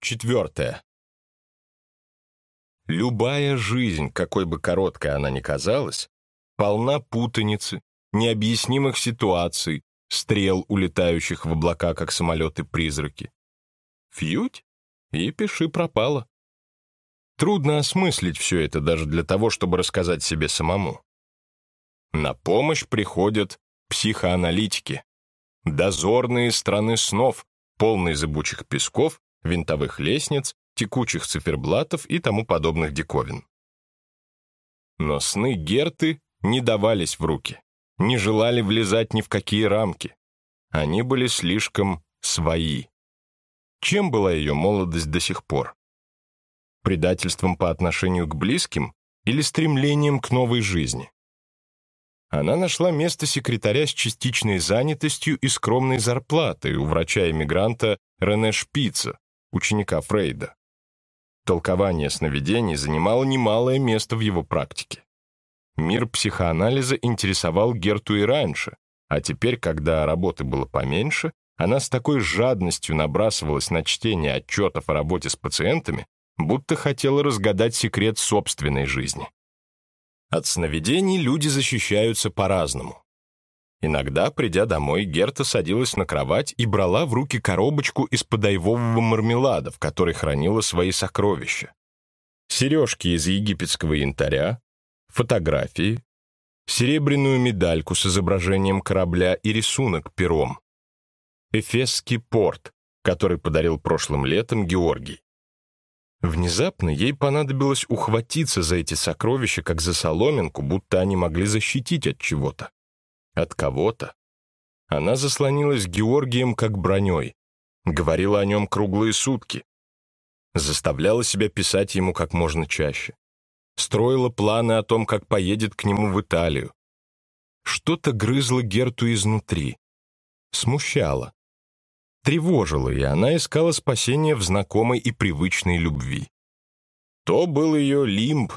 Четвертое. Любая жизнь, какой бы короткой она ни казалась, полна путаницы, необъяснимых ситуаций, стрел, улетающих в облака, как самолеты-призраки. Фьють, и пиши пропало. Трудно осмыслить все это даже для того, чтобы рассказать себе самому. На помощь приходят психоаналитики, дозорные страны снов, полные зыбучих песков винтовых лестниц, текучих циферблатов и тому подобных диковин. Но сны Герты не давались в руки, не желали влезать ни в какие рамки. Они были слишком свои. Чем была ее молодость до сих пор? Предательством по отношению к близким или стремлением к новой жизни? Она нашла место секретаря с частичной занятостью и скромной зарплатой у врача-эмигранта Рене Шпица, ученика Фрейда. Толкование сновидений занимало немалое место в его практике. Мир психоанализа интересовал Герту и раньше, а теперь, когда работы было поменьше, она с такой жадностью набрасывалась на чтение отчетов о работе с пациентами, будто хотела разгадать секрет собственной жизни. От сновидений люди защищаются по-разному. Иногда, придя домой, Герта садилась на кровать и брала в руки коробочку из-под айвового мармелада, в которой хранила свои сокровища. Сережки из египетского янтаря, фотографии, серебряную медальку с изображением корабля и рисунок пером. Эфесский порт, который подарил прошлым летом Георгий. Внезапно ей понадобилось ухватиться за эти сокровища, как за соломинку, будто они могли защитить от чего-то от кого-то. Она заслонилась Георгием как броней, говорила о нем круглые сутки, заставляла себя писать ему как можно чаще, строила планы о том, как поедет к нему в Италию. Что-то грызло Герту изнутри, смущало, тревожило, и она искала спасения в знакомой и привычной любви. То был ее лимб,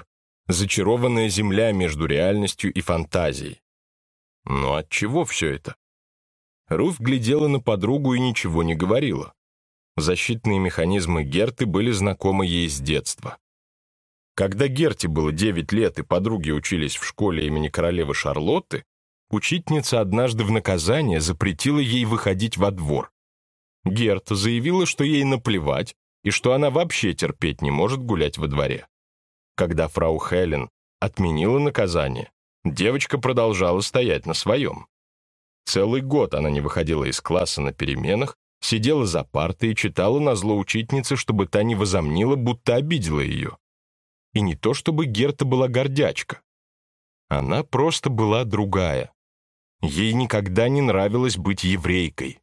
зачарованная земля между реальностью и фантазией. Но от чего все это? Руф глядела на подругу и ничего не говорила. Защитные механизмы Герты были знакомы ей с детства. Когда Герте было 9 лет и подруги учились в школе имени королевы Шарлотты, учительница однажды в наказание запретила ей выходить во двор. Герта заявила, что ей наплевать и что она вообще терпеть не может гулять во дворе. Когда фрау Хелен отменила наказание, Девочка продолжала стоять на своем. Целый год она не выходила из класса на переменах, сидела за партой и читала на зло учительнице, чтобы та не возомнила, будто обидела ее. И не то, чтобы Герта была гордячка. Она просто была другая. Ей никогда не нравилось быть еврейкой.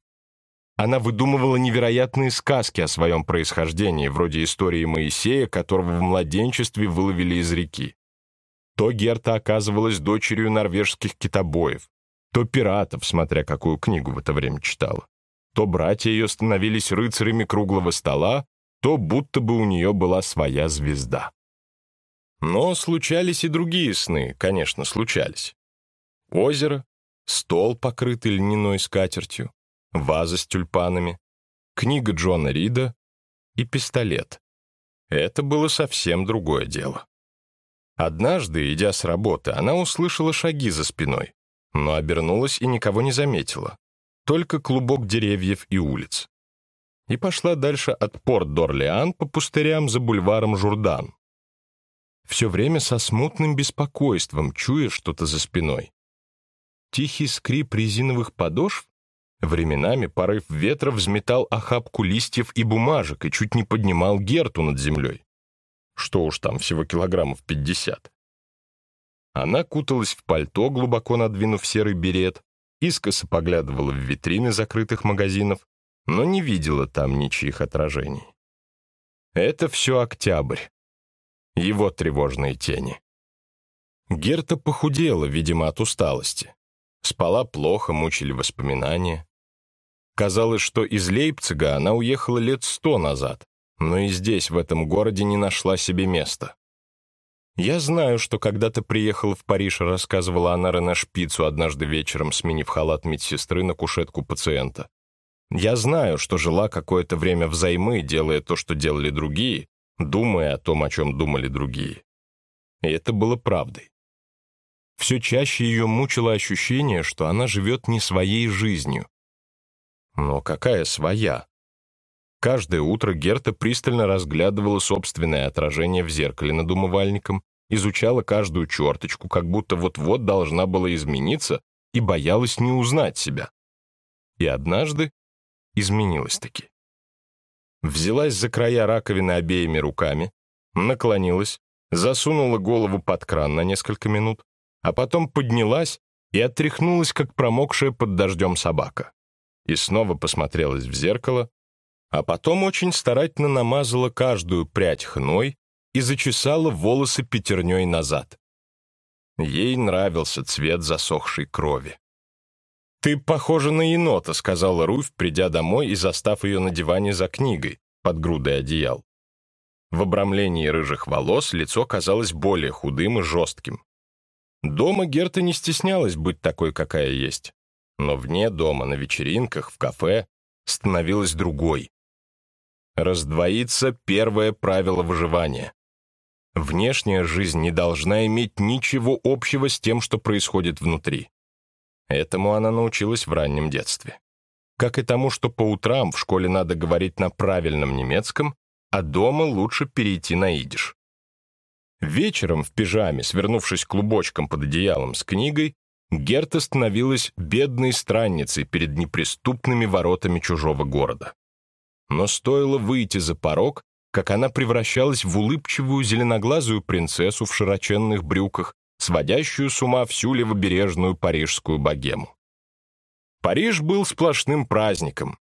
Она выдумывала невероятные сказки о своем происхождении, вроде истории Моисея, которого в младенчестве выловили из реки. То Герта оказывалась дочерью норвежских китобоев, то пиратов, смотря какую книгу в это время читала. То братья ее становились рыцарями круглого стола, то будто бы у нее была своя звезда. Но случались и другие сны, конечно, случались. Озеро, стол, покрытый льняной скатертью, ваза с тюльпанами, книга Джона Рида и пистолет. Это было совсем другое дело. Однажды, идя с работы, она услышала шаги за спиной, но обернулась и никого не заметила, только клубок деревьев и улиц. И пошла дальше от порт Дорлеан по пустырям за бульваром Журдан. Все время со смутным беспокойством, чуя что-то за спиной. Тихий скрип резиновых подошв Временами порыв ветра взметал охапку листьев и бумажек и чуть не поднимал Герту над землей. Что уж там, всего килограммов пятьдесят. Она куталась в пальто, глубоко надвинув серый берет, искоса поглядывала в витрины закрытых магазинов, но не видела там ничьих отражений. Это все октябрь. Его тревожные тени. Герта похудела, видимо, от усталости. Спала плохо, мучили воспоминания. Казалось, что из Лейпцига она уехала лет сто назад, но и здесь, в этом городе, не нашла себе места. Я знаю, что когда-то приехала в Париж, рассказывала она Рене Шпицу однажды вечером, сменив халат медсестры на кушетку пациента. Я знаю, что жила какое-то время взаймы, делая то, что делали другие, думая о том, о чем думали другие. И это было правдой. Все чаще ее мучило ощущение, что она живет не своей жизнью. Но какая своя? Каждое утро Герта пристально разглядывала собственное отражение в зеркале над умывальником, изучала каждую черточку, как будто вот-вот должна была измениться, и боялась не узнать себя. И однажды изменилась-таки. Взялась за края раковины обеими руками, наклонилась, засунула голову под кран на несколько минут, а потом поднялась и отряхнулась, как промокшая под дождем собака. И снова посмотрелась в зеркало, а потом очень старательно намазала каждую прядь хной и зачесала волосы пятерней назад. Ей нравился цвет засохшей крови. «Ты похожа на енота», — сказала Руфь, придя домой и застав ее на диване за книгой, под грудой одеял. В обрамлении рыжих волос лицо казалось более худым и жестким. Дома Герта не стеснялась быть такой, какая есть. Но вне дома, на вечеринках, в кафе, становилась другой. Раздвоится первое правило выживания. Внешняя жизнь не должна иметь ничего общего с тем, что происходит внутри. Этому она научилась в раннем детстве. Как и тому, что по утрам в школе надо говорить на правильном немецком, а дома лучше перейти на идиш. Вечером в пижаме, свернувшись клубочком под одеялом с книгой, Герта становилась бедной странницей перед неприступными воротами чужого города. Но стоило выйти за порог, как она превращалась в улыбчивую зеленоглазую принцессу в широченных брюках, сводящую с ума всю левобережную парижскую богему. Париж был сплошным праздником.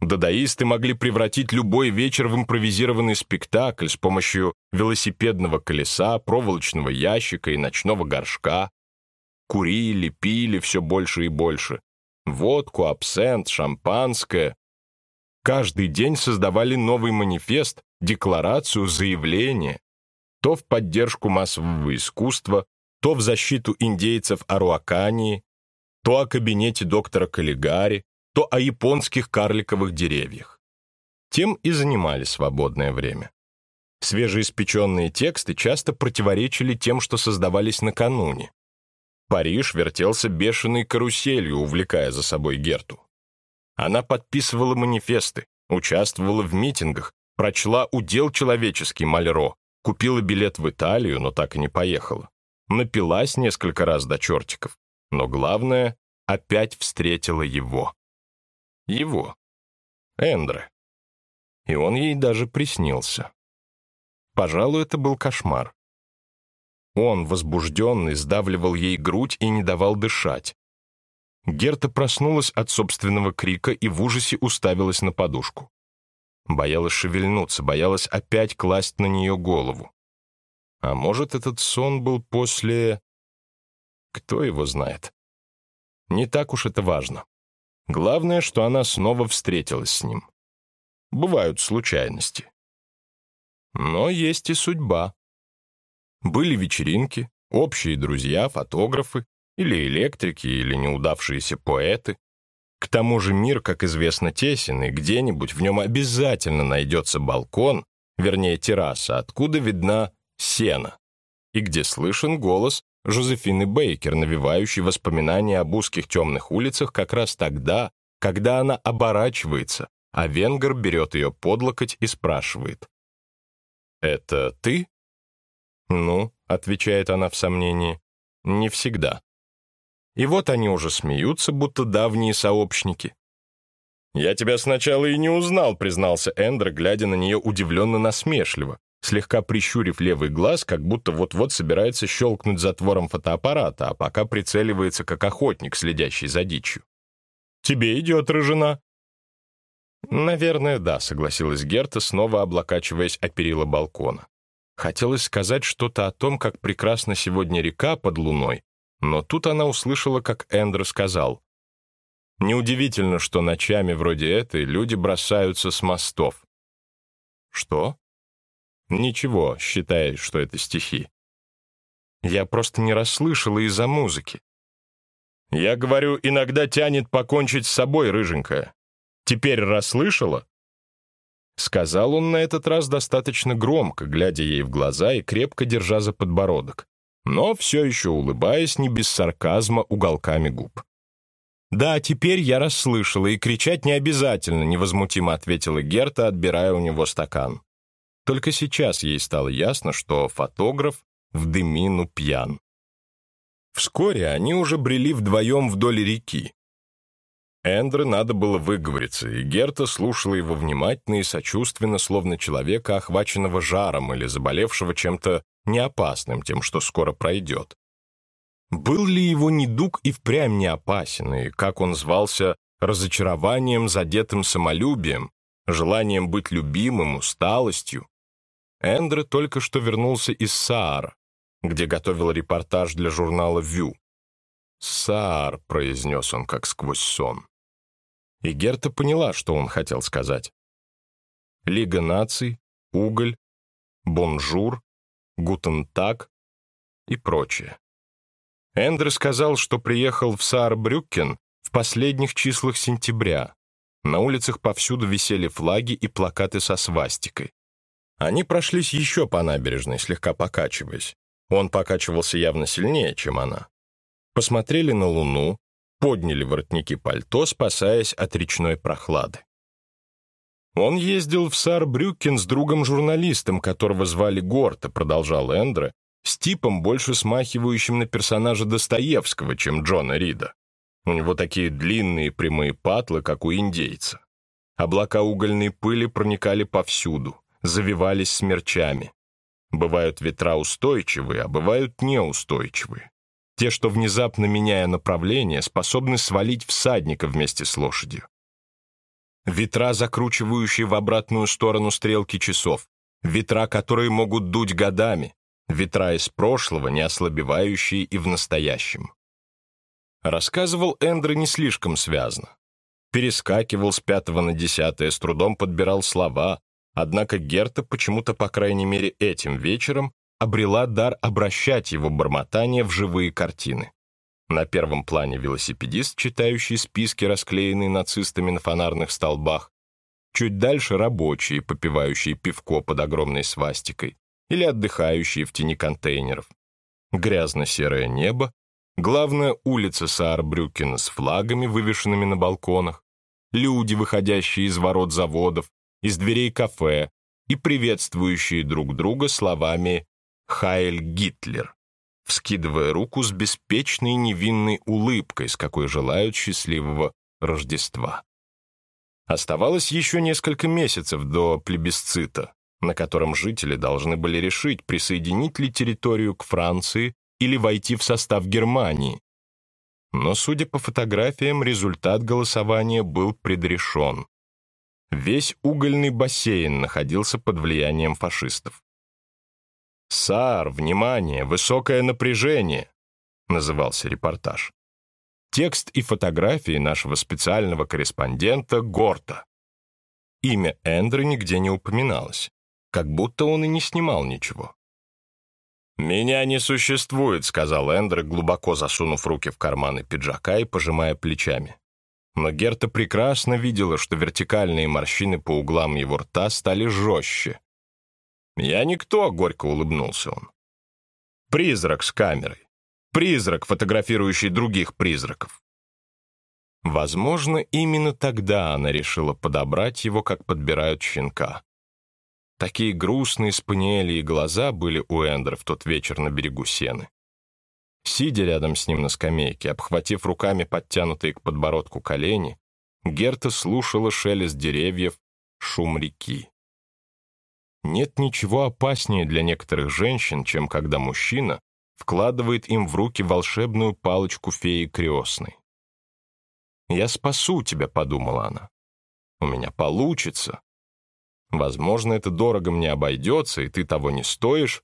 Дадаисты могли превратить любой вечер в импровизированный спектакль с помощью велосипедного колеса, проволочного ящика и ночного горшка. Курили, пили все больше и больше. Водку, абсент, шампанское. Каждый день создавали новый манифест, декларацию, заявление. То в поддержку массового искусства, то в защиту индейцев Аруакании, то о кабинете доктора Каллигари, то о японских карликовых деревьях. Тем и занимали свободное время. Свежеиспеченные тексты часто противоречили тем, что создавались накануне. Париж вертелся бешеной каруселью, увлекая за собой Герту. Она подписывала манифесты, участвовала в митингах, прочла «Удел человеческий» Мальро, купила билет в Италию, но так и не поехала напилась несколько раз до чертиков, но главное, опять встретила его. Его. Эндре. И он ей даже приснился. Пожалуй, это был кошмар. Он, возбужденный, сдавливал ей грудь и не давал дышать. Герта проснулась от собственного крика и в ужасе уставилась на подушку. Боялась шевельнуться, боялась опять класть на нее голову. А может, этот сон был после... Кто его знает? Не так уж это важно. Главное, что она снова встретилась с ним. Бывают случайности. Но есть и судьба. Были вечеринки, общие друзья, фотографы, или электрики, или неудавшиеся поэты. К тому же мир, как известно, тесен, и где-нибудь в нем обязательно найдется балкон, вернее терраса, откуда видна сена, и где слышен голос Жозефины Бейкер, навевающий воспоминания об узких темных улицах как раз тогда, когда она оборачивается, а венгер берет ее под локоть и спрашивает. «Это ты?» «Ну», — отвечает она в сомнении, — «не всегда». И вот они уже смеются, будто давние сообщники. «Я тебя сначала и не узнал», — признался Эндер, глядя на нее удивленно-насмешливо слегка прищурив левый глаз, как будто вот-вот собирается щелкнуть затвором фотоаппарата, а пока прицеливается, как охотник, следящий за дичью. «Тебе идет, рыжина!» «Наверное, да», — согласилась Герта, снова облокачиваясь о перила балкона. Хотелось сказать что-то о том, как прекрасна сегодня река под луной, но тут она услышала, как Эндро сказал. «Неудивительно, что ночами вроде этой люди бросаются с мостов». «Что?» Ничего, считай, что это стихи. Я просто не расслышала из-за музыки. Я говорю, иногда тянет покончить с собой, рыженькая. Теперь расслышала?» Сказал он на этот раз достаточно громко, глядя ей в глаза и крепко держа за подбородок, но все еще улыбаясь не без сарказма уголками губ. «Да, теперь я расслышала, и кричать не обязательно», — невозмутимо ответила Герта, отбирая у него стакан. Только сейчас ей стало ясно, что фотограф в дымину пьян. Вскоре они уже брели вдвоем вдоль реки. Эндре надо было выговориться, и Герта слушала его внимательно и сочувственно, словно человека, охваченного жаром или заболевшего чем-то неопасным, тем, что скоро пройдет. Был ли его недуг и впрямь не опасен, и как он звался разочарованием, задетым самолюбием, желанием быть любимым, усталостью? Эндре только что вернулся из Саара, где готовил репортаж для журнала «Vu». «Саар», — произнес он как сквозь сон. И Герта поняла, что он хотел сказать. Лига наций, уголь, bonjour, guten Tag и прочее. Эндре сказал, что приехал в Саарбрюккен в последних числах сентября. На улицах повсюду висели флаги и плакаты со свастикой. Они прошлись еще по набережной, слегка покачиваясь. Он покачивался явно сильнее, чем она. Посмотрели на луну, подняли воротники пальто, спасаясь от речной прохлады. Он ездил в Саарбрюккен с другом-журналистом, которого звали Горта, продолжал Эндре, с типом, больше смахивающим на персонажа Достоевского, чем Джона Рида. У него такие длинные прямые патлы, как у индейца. Облака угольной пыли проникали повсюду, завивались смерчами. Бывают ветра устойчивые, а бывают неустойчивые. Те, что внезапно меняя направление, способны свалить всадника вместе с лошадью. Ветра, закручивающие в обратную сторону стрелки часов. Ветра, которые могут дуть годами. Ветра из прошлого, не ослабевающие и в настоящем. Рассказывал Эндре не слишком связно. Перескакивал с пятого на десятое, с трудом подбирал слова, Однако Герта почему-то, по крайней мере, этим вечером обрела дар обращать его бормотание в живые картины. На первом плане велосипедист, читающий списки, расклеенные нацистами на фонарных столбах. Чуть дальше рабочие, попивающие пивко под огромной свастикой или отдыхающие в тени контейнеров. Грязно-серое небо, главная улица Саарбрюкена с флагами, вывешенными на балконах, люди, выходящие из ворот заводов, из дверей кафе и приветствующие друг друга словами «Хайль Гитлер», вскидывая руку с беспечной невинной улыбкой, с какой желают счастливого Рождества. Оставалось еще несколько месяцев до плебисцита, на котором жители должны были решить, присоединить ли территорию к Франции или войти в состав Германии. Но, судя по фотографиям, результат голосования был предрешен. Весь угольный бассейн находился под влиянием фашистов. «САР, внимание, высокое напряжение», — назывался репортаж. Текст и фотографии нашего специального корреспондента Горта. Имя Эндрю нигде не упоминалось, как будто он и не снимал ничего. «Меня не существует», — сказал Эндрю, глубоко засунув руки в карманы пиджака и пожимая плечами. Но Герта прекрасно видела, что вертикальные морщины по углам его рта стали жестче. «Я никто», — горько улыбнулся он. «Призрак с камерой. Призрак, фотографирующий других призраков». Возможно, именно тогда она решила подобрать его, как подбирают щенка. Такие грустные спаниели и глаза были у Эндера в тот вечер на берегу сены. Сидя рядом с ним на скамейке, обхватив руками подтянутые к подбородку колени, Герта слушала шелест деревьев, шум реки. Нет ничего опаснее для некоторых женщин, чем когда мужчина вкладывает им в руки волшебную палочку феи крестной. «Я спасу тебя», — подумала она. «У меня получится. Возможно, это дорого мне обойдется, и ты того не стоишь,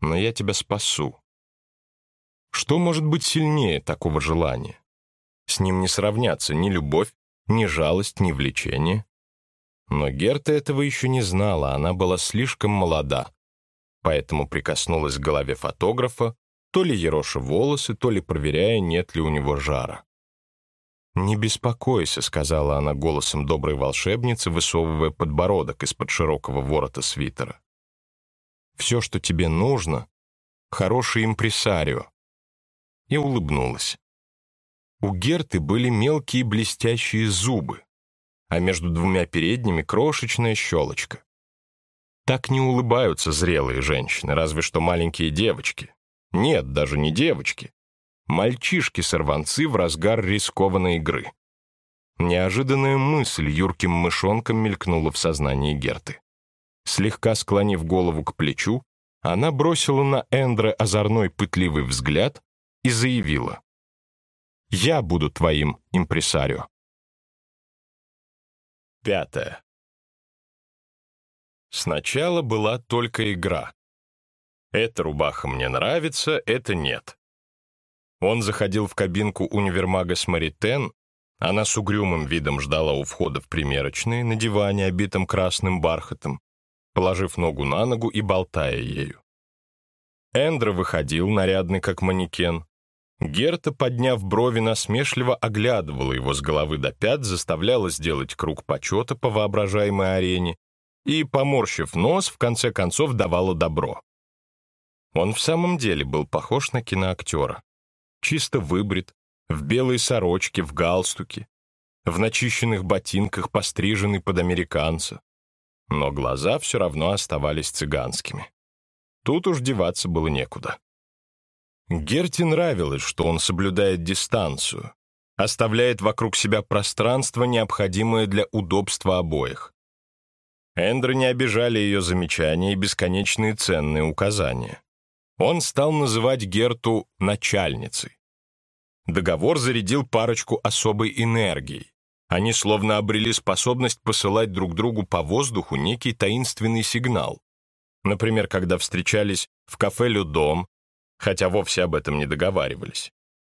но я тебя спасу. Что может быть сильнее такого желания? С ним не сравнятся ни любовь, ни жалость, ни влечение. Но Герта этого еще не знала, она была слишком молода, поэтому прикоснулась к голове фотографа, то ли ероша волосы, то ли проверяя, нет ли у него жара. «Не беспокойся», — сказала она голосом доброй волшебницы, высовывая подбородок из-под широкого ворота свитера. «Все, что тебе нужно, — хороший импресарио». И улыбнулась. У Герты были мелкие блестящие зубы, а между двумя передними крошечная щелочка. Так не улыбаются зрелые женщины, разве что маленькие девочки. Нет, даже не девочки мальчишки-сорванцы в разгар рискованной игры. Неожиданная мысль юрким мышонком мелькнула в сознании Герты. Слегка склонив голову к плечу, она бросила на Эндре озорной пытливый взгляд и заявила. «Я буду твоим импресарио». Пятое. Сначала была только игра. Эта рубаха мне нравится, это нет. Он заходил в кабинку универмага с Маритен, она с угрюмым видом ждала у входа в примерочные на диване, обитом красным бархатом, положив ногу на ногу и болтая ею. Эндро выходил, нарядный как манекен. Герта, подняв брови, насмешливо оглядывала его с головы до пят, заставляла сделать круг почета по воображаемой арене и, поморщив нос, в конце концов давала добро. Он в самом деле был похож на киноактера чисто выбрит, в белой сорочке, в галстуке, в начищенных ботинках, постриженный под американца. Но глаза все равно оставались цыганскими. Тут уж деваться было некуда. Герти нравилось, что он соблюдает дистанцию, оставляет вокруг себя пространство, необходимое для удобства обоих. Эндры не обижали ее замечания и бесконечные ценные указания. Он стал называть Герту начальницей. Договор зарядил парочку особой энергией. Они словно обрели способность посылать друг другу по воздуху некий таинственный сигнал. Например, когда встречались в кафе «Людом», хотя вовсе об этом не договаривались.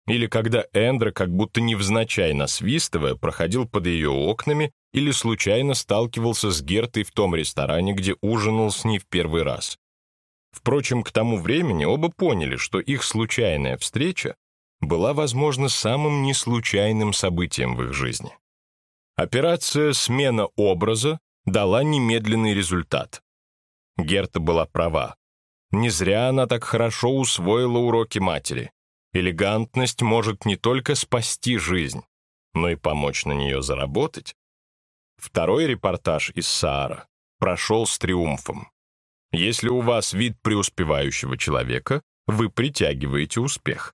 Или когда Эндра, как будто невзначай насвистывая, проходил под ее окнами или случайно сталкивался с Гертой в том ресторане, где ужинал с ней в первый раз. Впрочем, к тому времени оба поняли, что их случайная встреча была, возможно, самым неслучайным событием в их жизни. Операция «Смена образа» дала немедленный результат. Герта была права. Не зря она так хорошо усвоила уроки матери. Элегантность может не только спасти жизнь, но и помочь на нее заработать. Второй репортаж из Саара прошел с триумфом. Если у вас вид преуспевающего человека, вы притягиваете успех.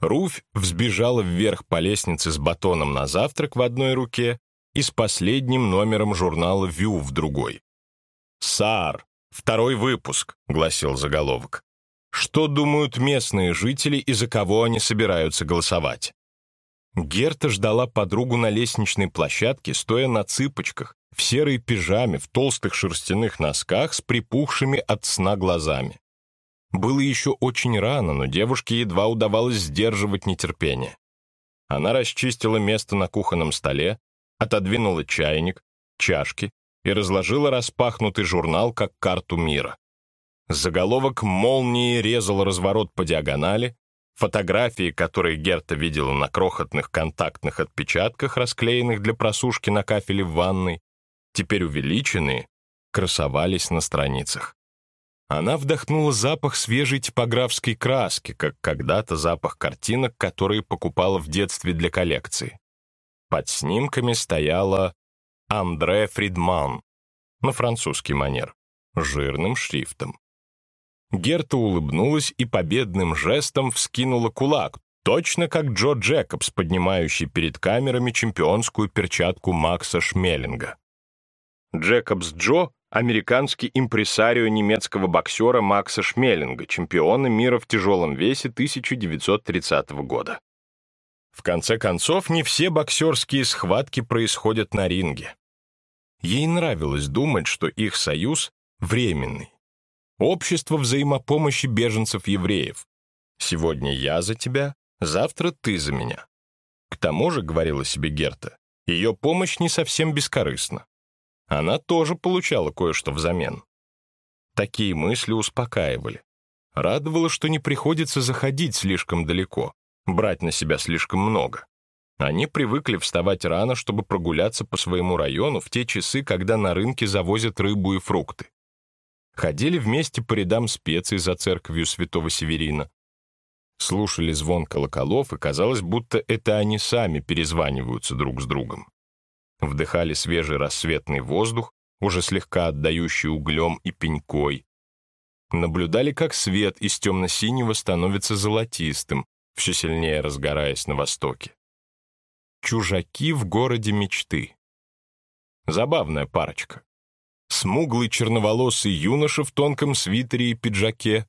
Руфь взбежала вверх по лестнице с батоном на завтрак в одной руке и с последним номером журнала «Вью» в другой. «Саар, второй выпуск», — гласил заголовок. «Что думают местные жители и за кого они собираются голосовать?» Герта ждала подругу на лестничной площадке, стоя на цыпочках, в серой пижаме, в толстых шерстяных носках с припухшими от сна глазами. Было еще очень рано, но девушке едва удавалось сдерживать нетерпение. Она расчистила место на кухонном столе, отодвинула чайник, чашки и разложила распахнутый журнал как карту мира. Заголовок молнией резал разворот по диагонали, фотографии, которые Герта видела на крохотных контактных отпечатках, расклеенных для просушки на кафеле в ванной, теперь увеличенные, красовались на страницах. Она вдохнула запах свежей типографской краски, как когда-то запах картинок, которые покупала в детстве для коллекции. Под снимками стояла Андре Фридман на французский манер, жирным шрифтом. Герта улыбнулась и победным жестом вскинула кулак, точно как Джо Джекобс, поднимающий перед камерами чемпионскую перчатку Макса Шмеллинга. Джекобс Джо — американский импресарио немецкого боксера Макса Шмеллинга, чемпиона мира в тяжелом весе 1930 года. В конце концов, не все боксерские схватки происходят на ринге. Ей нравилось думать, что их союз временный. Общество взаимопомощи беженцев-евреев. Сегодня я за тебя, завтра ты за меня. К тому же, говорила себе Герта, ее помощь не совсем бескорыстна она тоже получала кое-что взамен. Такие мысли успокаивали. Радовало, что не приходится заходить слишком далеко, брать на себя слишком много. Они привыкли вставать рано, чтобы прогуляться по своему району в те часы, когда на рынке завозят рыбу и фрукты. Ходили вместе по рядам специй за церковью святого Северина. Слушали звон колоколов, и казалось, будто это они сами перезваниваются друг с другом. Вдыхали свежий рассветный воздух, уже слегка отдающий углем и пенькой. Наблюдали, как свет из темно-синего становится золотистым, все сильнее разгораясь на востоке. Чужаки в городе мечты. Забавная парочка. Смуглый черноволосый юноша в тонком свитере и пиджаке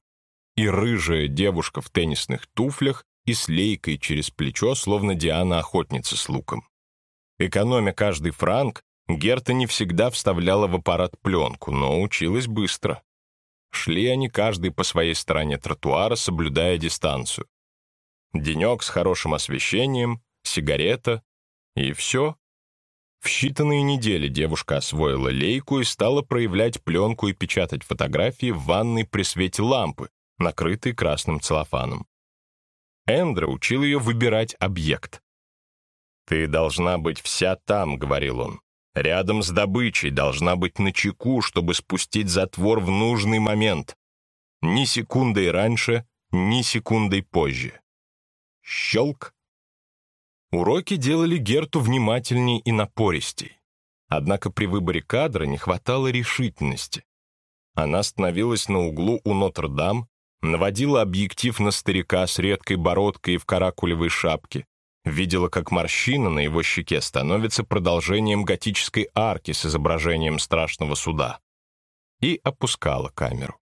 и рыжая девушка в теннисных туфлях и с лейкой через плечо, словно Диана-охотница с луком. Экономя каждый франк, Герта не всегда вставляла в аппарат пленку, но училась быстро. Шли они каждый по своей стороне тротуара, соблюдая дистанцию. Денек с хорошим освещением, сигарета, и все. В считанные недели девушка освоила лейку и стала проявлять пленку и печатать фотографии в ванной при свете лампы, накрытой красным целлофаном. Эндра учил ее выбирать объект. «Ты должна быть вся там», — говорил он. «Рядом с добычей, должна быть на чеку, чтобы спустить затвор в нужный момент. Ни секундой раньше, ни секундой позже». Щелк, Уроки делали Герту внимательней и напористей. Однако при выборе кадра не хватало решительности. Она становилась на углу у Нотр-Дам, наводила объектив на старика с редкой бородкой и в каракулевой шапке, видела, как морщина на его щеке становится продолжением готической арки с изображением страшного суда, и опускала камеру.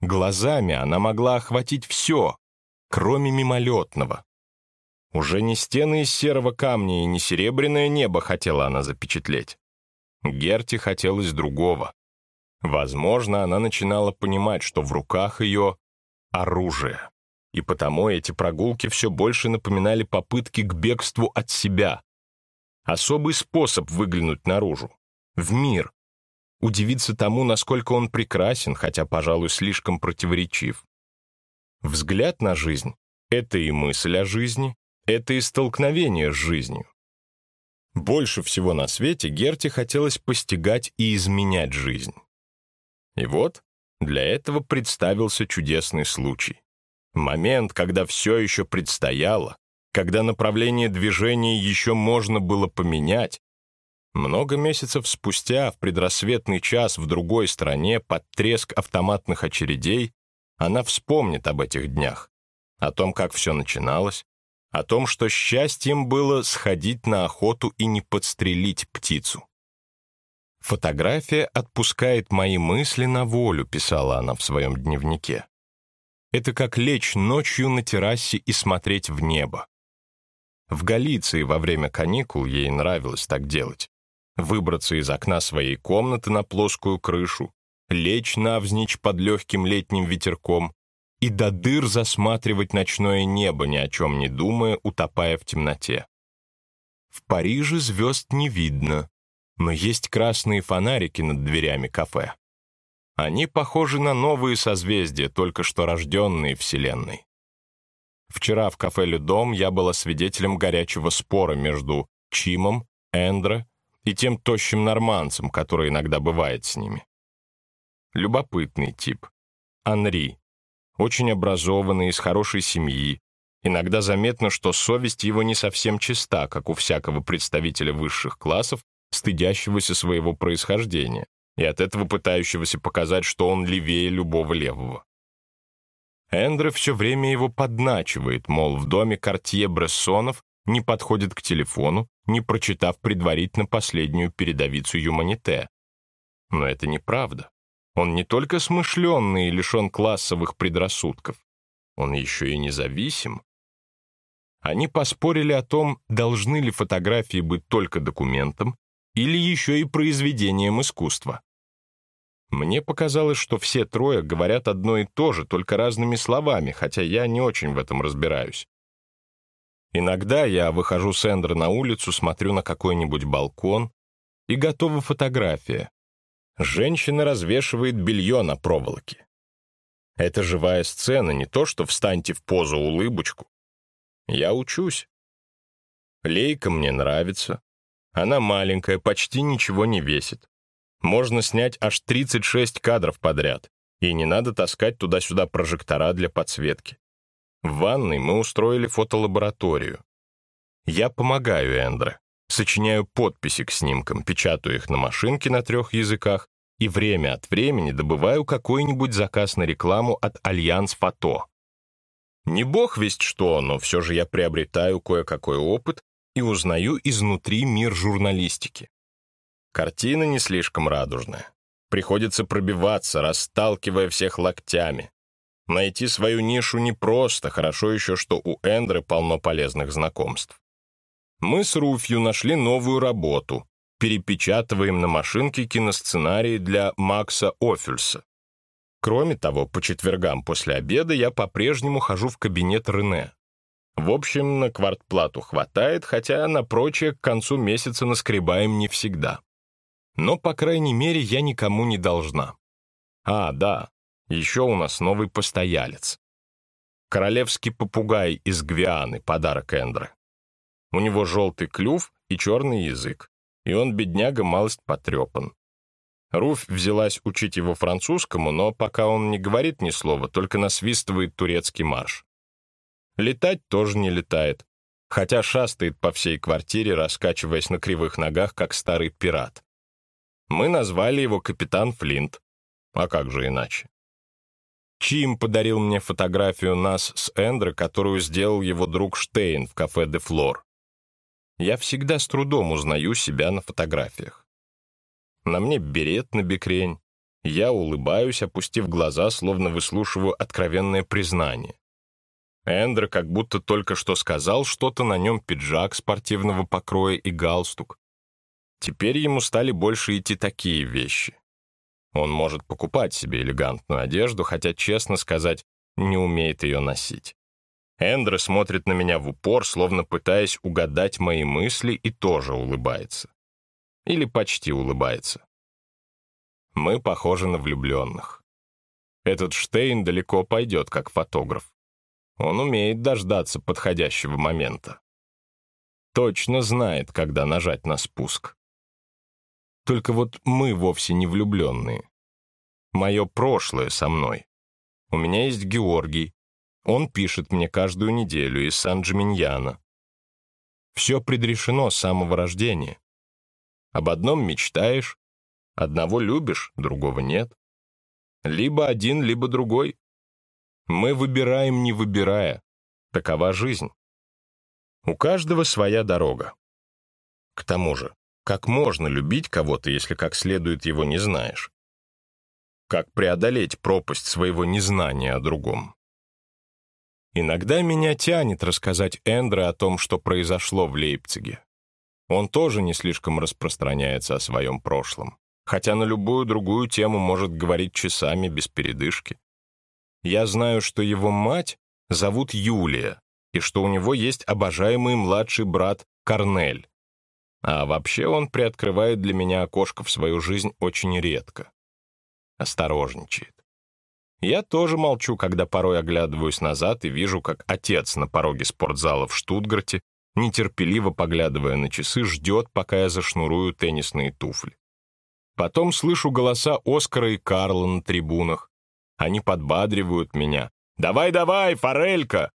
Глазами она могла охватить все, кроме мимолетного, уже не стены из серого камня и не серебряное небо хотела она запечатлеть. Герти хотелось другого. Возможно, она начинала понимать, что в руках ее оружие. И потому эти прогулки все больше напоминали попытки к бегству от себя. Особый способ выглянуть наружу, в мир, удивиться тому, насколько он прекрасен, хотя, пожалуй, слишком противоречив. Взгляд на жизнь — это и мысль о жизни, это и столкновение с жизнью. Больше всего на свете Герте хотелось постигать и изменять жизнь. И вот для этого представился чудесный случай. Момент, когда все еще предстояло, когда направление движения еще можно было поменять. Много месяцев спустя, в предрассветный час в другой стране, под треск автоматных очередей, она вспомнит об этих днях, о том, как все начиналось, о том, что счастьем было сходить на охоту и не подстрелить птицу. «Фотография отпускает мои мысли на волю», — писала она в своем дневнике. «Это как лечь ночью на террасе и смотреть в небо». В Галиции во время каникул ей нравилось так делать. Выбраться из окна своей комнаты на плоскую крышу, лечь навзничь под легким летним ветерком, и до дыр засматривать ночное небо, ни о чем не думая, утопая в темноте. В Париже звезд не видно, но есть красные фонарики над дверями кафе. Они похожи на новые созвездия, только что рожденные Вселенной. Вчера в кафе «Людом» я была свидетелем горячего спора между Чимом, Эндро и тем тощим норманцем, который иногда бывает с ними. Любопытный тип. Анри, очень образованный, из хорошей семьи. Иногда заметно, что совесть его не совсем чиста, как у всякого представителя высших классов, стыдящегося своего происхождения и от этого пытающегося показать, что он левее любого левого. Эндре все время его подначивает, мол, в доме Кортье Брессонов не подходит к телефону, не прочитав предварительно последнюю передовицу Юманите. Но это неправда. Он не только смышленный и лишен классовых предрассудков, он еще и независим. Они поспорили о том, должны ли фотографии быть только документом или еще и произведением искусства. Мне показалось, что все трое говорят одно и то же, только разными словами, хотя я не очень в этом разбираюсь. Иногда я выхожу с Эндро на улицу, смотрю на какой-нибудь балкон, и готова фотография, Женщина развешивает белье на проволоке. Это живая сцена, не то что встаньте в позу улыбочку. Я учусь. Лейка мне нравится. Она маленькая, почти ничего не весит. Можно снять аж 36 кадров подряд, и не надо таскать туда-сюда прожектора для подсветки. В ванной мы устроили фотолабораторию. Я помогаю Эндре, сочиняю подписи к снимкам, печатаю их на машинке на трех языках и время от времени добываю какой-нибудь заказ на рекламу от Альянс Фото. Не бог весть что, но все же я приобретаю кое-какой опыт и узнаю изнутри мир журналистики. Картина не слишком радужная. Приходится пробиваться, расталкивая всех локтями. Найти свою нишу непросто, хорошо еще, что у Эндры полно полезных знакомств. Мы с Руфью нашли новую работу. Перепечатываем на машинке киносценарии для Макса Офюльса. Кроме того, по четвергам после обеда я по-прежнему хожу в кабинет Рене. В общем, на квартплату хватает, хотя на прочее к концу месяца наскребаем не всегда. Но, по крайней мере, я никому не должна. А, да, еще у нас новый постоялец. Королевский попугай из Гвианы, подарок Эндре. У него желтый клюв и черный язык, и он, бедняга, малость потрепан. Руфь взялась учить его французскому, но пока он не говорит ни слова, только насвистывает турецкий марш. Летать тоже не летает, хотя шастает по всей квартире, раскачиваясь на кривых ногах, как старый пират. Мы назвали его капитан Флинт. А как же иначе? Чим подарил мне фотографию нас с Эндро, которую сделал его друг Штейн в кафе «Де Флор». Я всегда с трудом узнаю себя на фотографиях. На мне берет на бекрень. Я улыбаюсь, опустив глаза, словно выслушиваю откровенное признание. Эндер как будто только что сказал что-то, на нем пиджак спортивного покроя и галстук. Теперь ему стали больше идти такие вещи. Он может покупать себе элегантную одежду, хотя, честно сказать, не умеет ее носить. Эндре смотрит на меня в упор, словно пытаясь угадать мои мысли, и тоже улыбается. Или почти улыбается. Мы похожи на влюбленных. Этот Штейн далеко пойдет, как фотограф. Он умеет дождаться подходящего момента. Точно знает, когда нажать на спуск. Только вот мы вовсе не влюбленные. Мое прошлое со мной. У меня есть Георгий. Он пишет мне каждую неделю из Сан-Джиминьяна. Все предрешено с самого рождения. Об одном мечтаешь, одного любишь, другого нет. Либо один, либо другой. Мы выбираем, не выбирая. Такова жизнь. У каждого своя дорога. К тому же, как можно любить кого-то, если как следует его не знаешь? Как преодолеть пропасть своего незнания о другом? Иногда меня тянет рассказать Эндре о том, что произошло в Лейпциге. Он тоже не слишком распространяется о своем прошлом, хотя на любую другую тему может говорить часами без передышки. Я знаю, что его мать зовут Юлия, и что у него есть обожаемый младший брат Корнель. А вообще он приоткрывает для меня окошко в свою жизнь очень редко. Осторожничает. Я тоже молчу, когда порой оглядываюсь назад и вижу, как отец на пороге спортзала в Штутгарте, нетерпеливо поглядывая на часы, ждет, пока я зашнурую теннисные туфли. Потом слышу голоса Оскара и Карла на трибунах, они подбадривают меня. «Давай, давай, форелька!»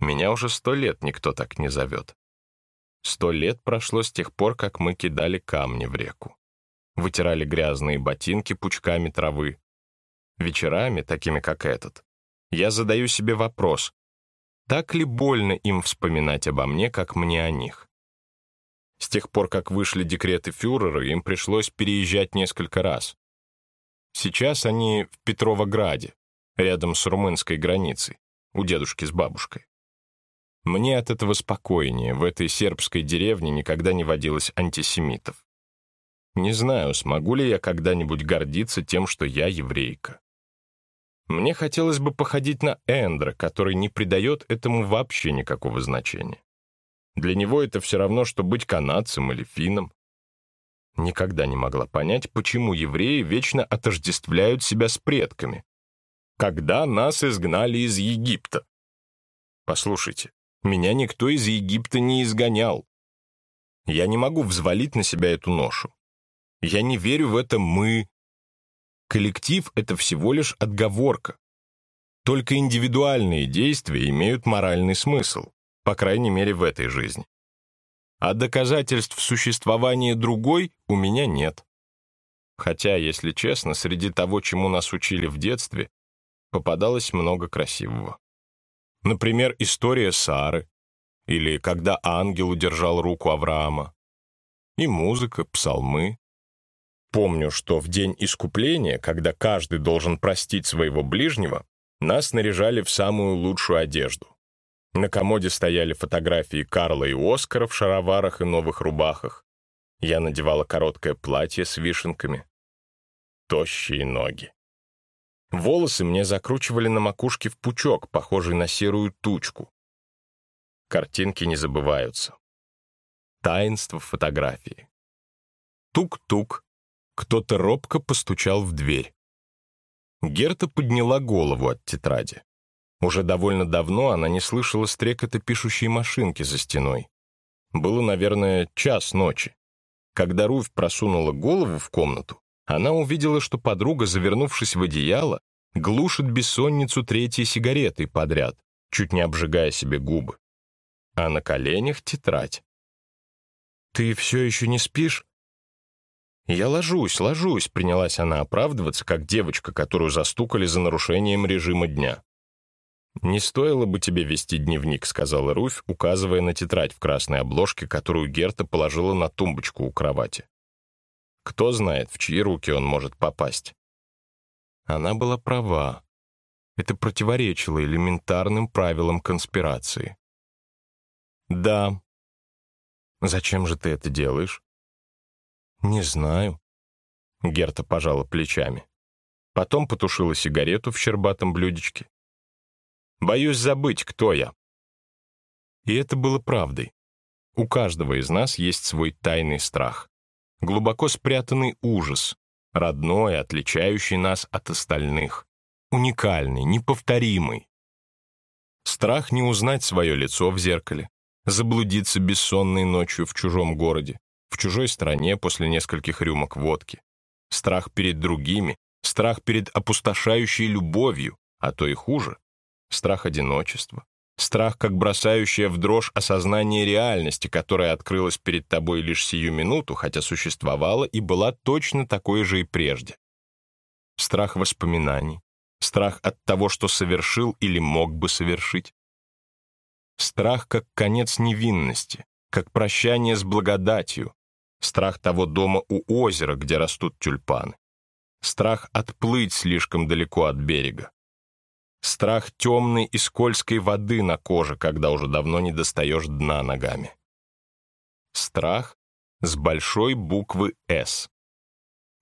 Меня уже сто лет никто так не зовет. Сто лет прошло с тех пор, как мы кидали камни в реку. Вытирали грязные ботинки пучками травы. Вечерами, такими как этот, я задаю себе вопрос, так ли больно им вспоминать обо мне, как мне о них? С тех пор, как вышли декреты фюрера, им пришлось переезжать несколько раз. Сейчас они в Петровограде, рядом с румынской границей, у дедушки с бабушкой. Мне от этого спокойнее, в этой сербской деревне никогда не водилось антисемитов. Не знаю, смогу ли я когда-нибудь гордиться тем, что я еврейка. Мне хотелось бы походить на Эндра, который не придает этому вообще никакого значения. Для него это все равно, что быть канадцем или финном. Никогда не могла понять, почему евреи вечно отождествляют себя с предками. Когда нас изгнали из Египта? Послушайте, Меня никто из Египта не изгонял. Я не могу взвалить на себя эту ношу. Я не верю в это «мы». Коллектив — это всего лишь отговорка. Только индивидуальные действия имеют моральный смысл, по крайней мере в этой жизни. А доказательств существования другой у меня нет. Хотя, если честно, среди того, чему нас учили в детстве, попадалось много красивого. Например, история Сары, или когда ангел удержал руку Авраама, и музыка, псалмы. Помню, что в день искупления, когда каждый должен простить своего ближнего, нас наряжали в самую лучшую одежду. На комоде стояли фотографии Карла и Оскара в шароварах и новых рубахах. Я надевала короткое платье с вишенками. Тощие ноги. Волосы мне закручивали на макушке в пучок, похожий на серую тучку. Картинки не забываются. Таинство фотографии. Тук-тук. Кто-то робко постучал в дверь. Герта подняла голову от тетради. Уже довольно давно она не слышала стрекота пишущей машинки за стеной. Было, наверное, час ночи. Когда Руфь просунула голову в комнату, она увидела, что подруга, завернувшись в одеяло, глушит бессонницу третьей сигаретой подряд, чуть не обжигая себе губы. А на коленях тетрадь. «Ты все еще не спишь?» «Я ложусь, ложусь», — принялась она оправдываться, как девочка, которую застукали за нарушением режима дня. «Не стоило бы тебе вести дневник», — сказала Руфь, указывая на тетрадь в красной обложке, которую Герта положила на тумбочку у кровати. «Кто знает, в чьи руки он может попасть». Она была права. Это противоречило элементарным правилам конспирации. «Да». «Зачем же ты это делаешь?» «Не знаю». Герта пожала плечами. Потом потушила сигарету в щербатом блюдечке. «Боюсь забыть, кто я». И это было правдой. У каждого из нас есть свой тайный страх. Глубоко спрятанный ужас, родной, отличающий нас от остальных. Уникальный, неповторимый. Страх не узнать свое лицо в зеркале, заблудиться бессонной ночью в чужом городе, в чужой стране после нескольких рюмок водки. Страх перед другими, страх перед опустошающей любовью, а то и хуже. Страх одиночества, страх, как бросающее в дрожь осознание реальности, которая открылась перед тобой лишь сию минуту, хотя существовала и была точно такой же и прежде. Страх воспоминаний, страх от того, что совершил или мог бы совершить. Страх как конец невинности, как прощание с благодатью, Страх того дома у озера, где растут тюльпаны. Страх отплыть слишком далеко от берега. Страх темной и скользкой воды на коже, когда уже давно не достаешь дна ногами. Страх с большой буквы «С».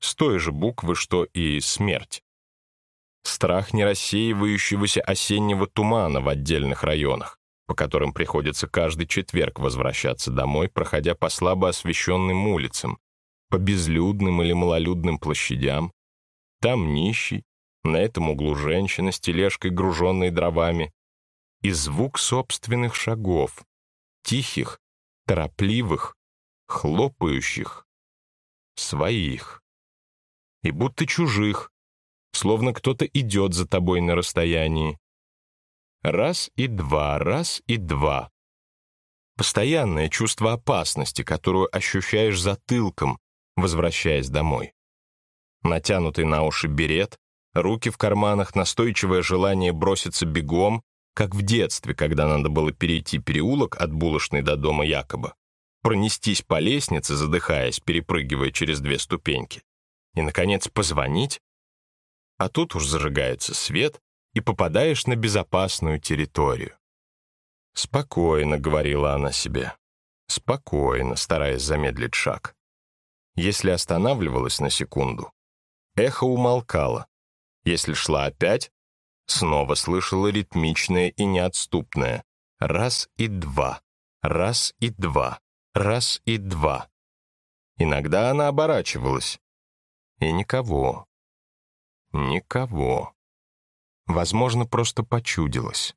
С той же буквы, что и смерть. Страх нерассеивающегося осеннего тумана в отдельных районах по которым приходится каждый четверг возвращаться домой, проходя по слабо освещенным улицам, по безлюдным или малолюдным площадям. Там нищий, на этом углу женщина с тележкой, груженной дровами, и звук собственных шагов, тихих, торопливых, хлопающих, своих. И будто чужих, словно кто-то идет за тобой на расстоянии, Раз и два, раз и два. Постоянное чувство опасности, которую ощущаешь затылком, возвращаясь домой. Натянутый на уши берет, руки в карманах, настойчивое желание броситься бегом, как в детстве, когда надо было перейти переулок от булочной до дома Якоба, пронестись по лестнице, задыхаясь, перепрыгивая через две ступеньки, и, наконец, позвонить. А тут уж зажигается свет, и попадаешь на безопасную территорию. «Спокойно», — говорила она себе. «Спокойно», стараясь замедлить шаг. Если останавливалась на секунду, эхо умолкало. Если шла опять, снова слышала ритмичное и неотступное. Раз и два, раз и два, раз и два. Иногда она оборачивалась. И никого. Никого. Возможно, просто почудилось.